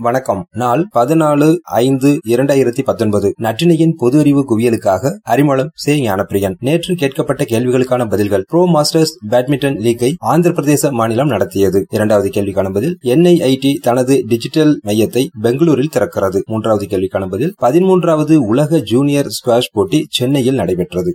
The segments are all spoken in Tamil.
வணக்கம். நாள் பதினாலு ஐந்து இரண்டாயிரத்தி பத்தொன்பது. நட்டினியின் பொது அறிவு குவியலுக்காக அரிமளம் சே ஞானப்பிரியன். நேற்று கேட்கப்பட்ட கேள்விகளுக்கான பதில்கள் ப்ரோ மாஸ்டர்ஸ் பேட்மிண்டன் லீக்கை ஆந்திர பிரதேச மாநிலம் நடத்தியது. இரண்டாவது கேள்விக்கான பதில் என்ஐஐடி தனது டிஜிட்டல் மையத்தை பெங்களூரில் திறக்கிறது. மூன்றாவது கேள்விக்கான பதில் பதிமூன்றாவது உலக ஜூனியர் ஸ்குவாஷ் போட்டி சென்னையில் நடைபெற்றது.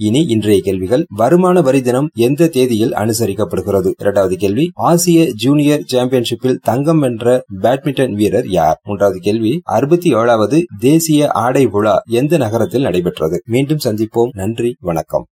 இனி இன்றைய கேள்விகள் வருமான வரி தினம் எந்த தேதியில் அனுசரிக்கப்படுகிறது? இரண்டாவது கேள்வி ஆசிய ஜூனியர் சாம்பியன்ஷிப்பில் தங்கம் வென்ற பேட்மிண்டன் வீரர் யார்? மூன்றாவது கேள்வி அறுபத்தி ஏழாவது தேசிய ஆடை விழா எந்த நகரத்தில் நடைபெற்றது? மீண்டும் சந்திப்போம். நன்றி வணக்கம்.